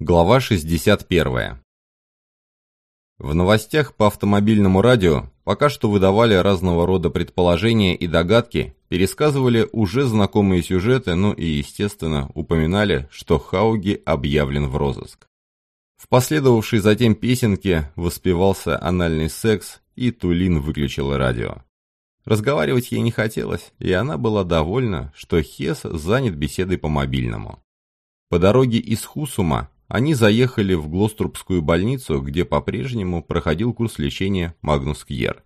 Глава 61. В новостях по автомобильному радио пока что выдавали разного рода предположения и догадки, пересказывали уже знакомые сюжеты, ну и, естественно, упоминали, что Хауги объявлен в розыск. В последовавшей затем песенке воспевался анальный секс, и Тулин выключила радио. Разговаривать ей не хотелось, и она была довольна, что Хес занят беседой по мобильному. По дороге из Хусума они заехали в Глострубскую больницу, где по-прежнему проходил курс лечения Магнус Кьер.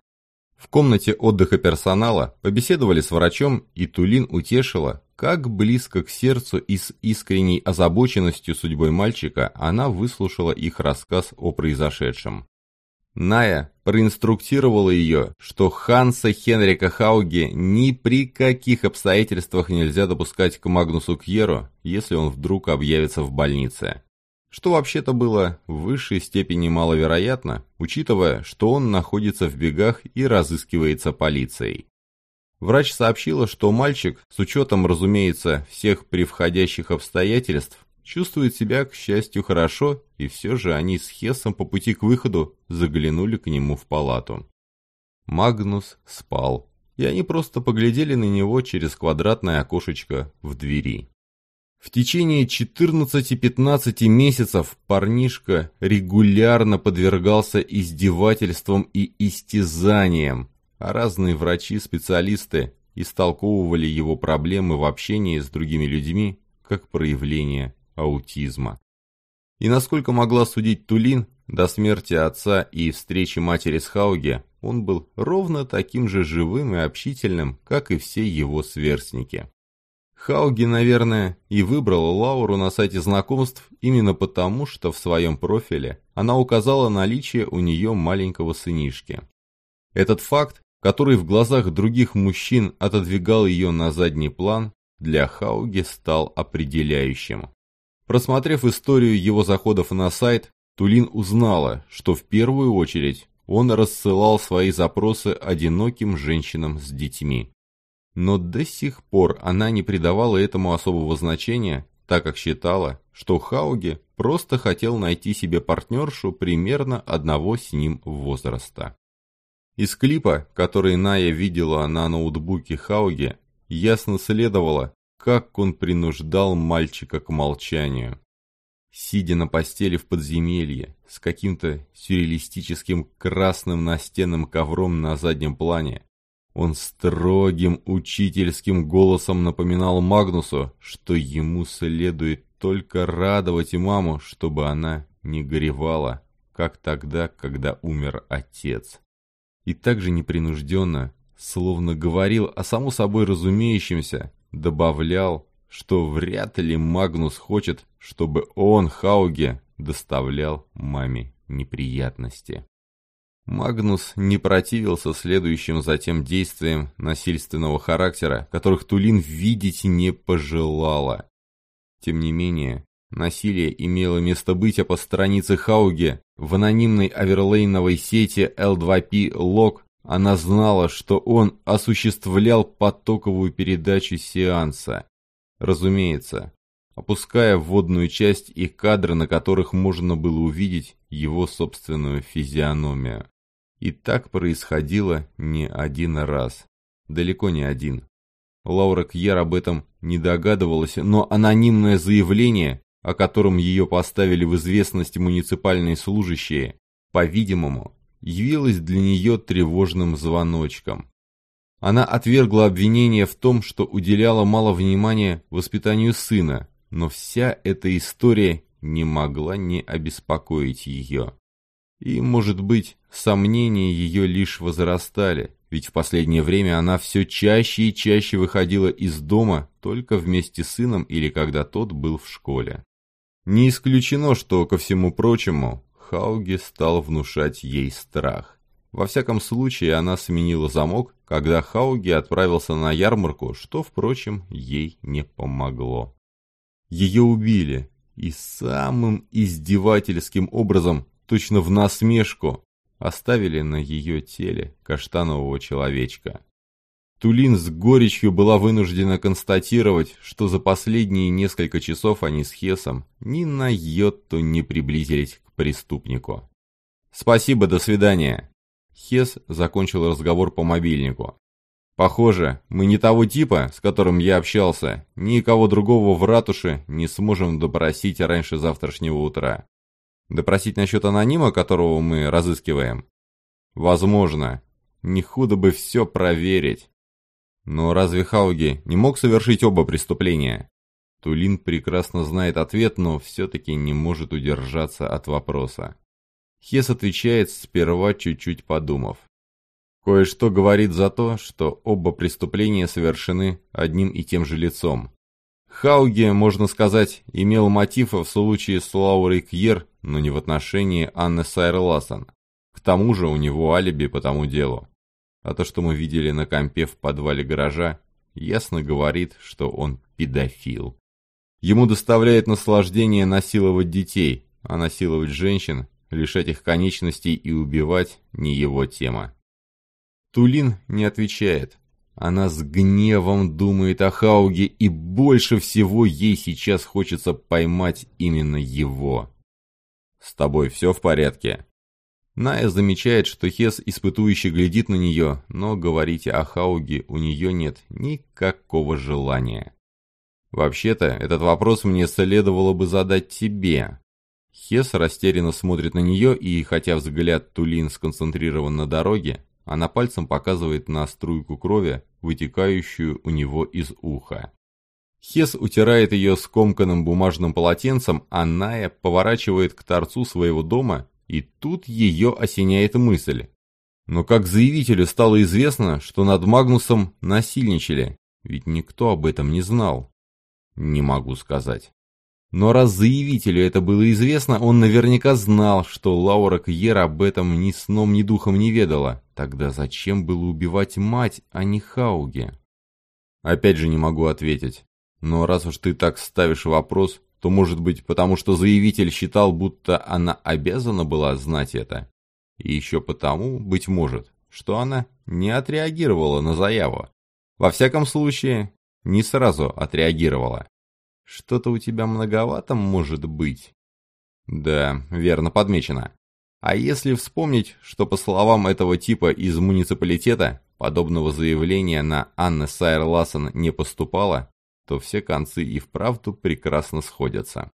В комнате отдыха персонала побеседовали с врачом, и Тулин утешила, как близко к сердцу и с искренней озабоченностью судьбой мальчика она выслушала их рассказ о произошедшем. Ная проинструктировала ее, что Ханса Хенрика Хауге ни при каких обстоятельствах нельзя допускать к Магнусу Кьеру, если он вдруг объявится в больнице что вообще-то было в высшей степени маловероятно, учитывая, что он находится в бегах и разыскивается полицией. Врач сообщила, что мальчик, с учетом, разумеется, всех превходящих обстоятельств, чувствует себя, к счастью, хорошо, и все же они с Хессом по пути к выходу заглянули к нему в палату. Магнус спал, и они просто поглядели на него через квадратное окошечко в двери. В течение 14-15 месяцев парнишка регулярно подвергался издевательствам и истязаниям, а разные врачи-специалисты истолковывали его проблемы в общении с другими людьми как проявление аутизма. И насколько могла судить Тулин, до смерти отца и встречи матери с Хауге он был ровно таким же живым и общительным, как и все его сверстники. Хауги, наверное, и выбрала Лауру на сайте знакомств именно потому, что в своем профиле она указала наличие у нее маленького сынишки. Этот факт, который в глазах других мужчин отодвигал ее на задний план, для Хауги стал определяющим. Просмотрев историю его заходов на сайт, Тулин узнала, что в первую очередь он рассылал свои запросы одиноким женщинам с детьми но до сих пор она не придавала этому особого значения, так как считала, что Хауге просто хотел найти себе партнершу примерно одного с ним возраста. Из клипа, который Ная видела на ноутбуке Хауге, ясно следовало, как он принуждал мальчика к молчанию. Сидя на постели в подземелье, с каким-то сюрреалистическим красным настенным ковром на заднем плане, он строгим учительским голосом напоминал Магнусу, что ему следует только радовать маму, чтобы она не горевала, как тогда, когда умер отец. И также непринужденно, словно говорил о само собой разумеющемся, добавлял, что вряд ли Магнус хочет, чтобы он, Хауге, доставлял маме неприятности. Магнус не противился следующим затем действиям насильственного характера, которых Тулин видеть не пожелала. Тем не менее, насилие имело место быть, а по странице Хауге в анонимной оверлейновой сети L2P Log она знала, что он осуществлял потоковую передачу сеанса. Разумеется, опуская вводную часть и кадры, на которых можно было увидеть его собственную физиономию. И так происходило не один раз. Далеко не один. Лаура Кьер об этом не догадывалась, но анонимное заявление, о котором ее поставили в известность муниципальные служащие, по-видимому, явилось для нее тревожным звоночком. Она отвергла обвинение в том, что уделяла мало внимания воспитанию сына, но вся эта история не могла не обеспокоить ее. И, может быть, сомнения ее лишь возрастали, ведь в последнее время она все чаще и чаще выходила из дома только вместе с сыном или когда тот был в школе. Не исключено, что, ко всему прочему, Хауги стал внушать ей страх. Во всяком случае, она сменила замок, когда Хауги отправился на ярмарку, что, впрочем, ей не помогло. Ее убили, и самым издевательским образом точно в насмешку, оставили на ее теле каштанового человечка. Тулин с горечью была вынуждена констатировать, что за последние несколько часов они с Хесом ни на йоту не приблизились к преступнику. «Спасибо, до свидания!» Хес закончил разговор по мобильнику. «Похоже, мы не того типа, с которым я общался, никого другого в ратуше не сможем допросить раньше завтрашнего утра. Допросить насчет анонима, которого мы разыскиваем? Возможно. Не худо бы все проверить. Но разве Хауги не мог совершить оба преступления? Тулин прекрасно знает ответ, но все-таки не может удержаться от вопроса. Хес отвечает, сперва чуть-чуть подумав. Кое-что говорит за то, что оба преступления совершены одним и тем же лицом. Хауге, можно сказать, имел мотив в случае с Лаурой Кьер, но не в отношении Анны Сайр Лассен. К тому же у него алиби по тому делу. А то, что мы видели на компе в подвале гаража, ясно говорит, что он педофил. Ему доставляет наслаждение насиловать детей, а насиловать женщин, лишать их конечностей и убивать не его тема. Тулин не отвечает. Она с гневом думает о Хауге, и больше всего ей сейчас хочется поймать именно его. «С тобой все в порядке?» Ная замечает, что Хес испытующе глядит на нее, но говорить о Хауге у нее нет никакого желания. «Вообще-то, этот вопрос мне следовало бы задать тебе». Хес растерянно смотрит на нее, и хотя взгляд Тулин сконцентрирован на дороге, она пальцем показывает на струйку крови, вытекающую у него из уха. Хес утирает ее скомканным бумажным полотенцем, а Ная поворачивает к торцу своего дома и тут ее осеняет мысль. Но как заявителю стало известно, что над Магнусом насильничали, ведь никто об этом не знал. Не могу сказать. Но раз заявителю это было известно, он наверняка знал, что Лаура Кьер об этом ни сном, ни духом не ведала. Тогда зачем было убивать мать, а не Хауге? Опять же не могу ответить. Но раз уж ты так ставишь вопрос, то, может быть, потому что заявитель считал, будто она обязана была знать это. И еще потому, быть может, что она не отреагировала на заяву. Во всяком случае, не сразу отреагировала. Что-то у тебя многовато может быть. Да, верно подмечено. А если вспомнить, что по словам этого типа из муниципалитета, подобного заявления на Анны Сайер Лассен не поступало, то все концы и вправду прекрасно сходятся.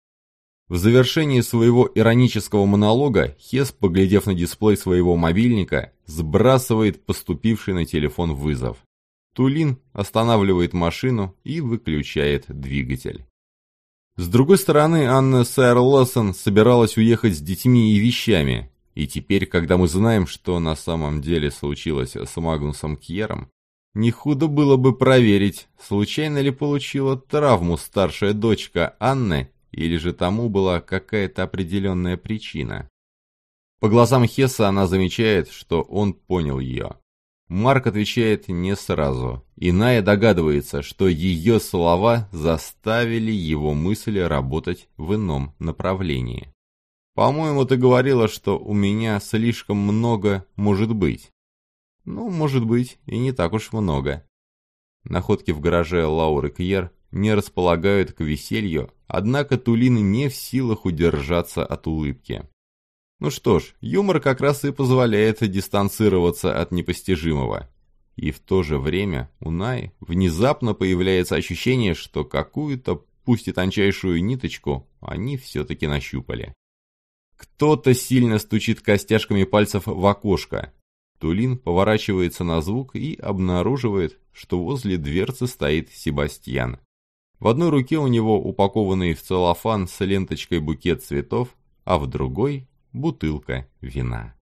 В завершении своего иронического монолога Хес, поглядев на дисплей своего мобильника, сбрасывает поступивший на телефон вызов. Тулин останавливает машину и выключает двигатель. С другой стороны, Анна Сайр Лоссен собиралась уехать с детьми и вещами, и теперь, когда мы знаем, что на самом деле случилось с Магнусом Кьером, не худо было бы проверить, случайно ли получила травму старшая дочка Анны, или же тому была какая-то определенная причина. По глазам Хесса она замечает, что он понял ее. Марк отвечает не сразу. Иная догадывается, что ее слова заставили его мысли работать в ином направлении. «По-моему, ты говорила, что у меня слишком много может быть». Ну, может быть, и не так уж много. Находки в гараже Лауры Кьер не располагают к веселью, однако Тулин не в силах удержаться от улыбки. Ну что ж, юмор как раз и позволяет дистанцироваться от непостижимого. И в то же время у Наи внезапно появляется ощущение, что какую-то, пусть и тончайшую ниточку, они все-таки нащупали. Кто-то сильно стучит костяшками пальцев в окошко, Тулин поворачивается на звук и обнаруживает, что возле дверцы стоит Себастьян. В одной руке у него упакованный в целлофан с ленточкой букет цветов, а в другой – бутылка вина.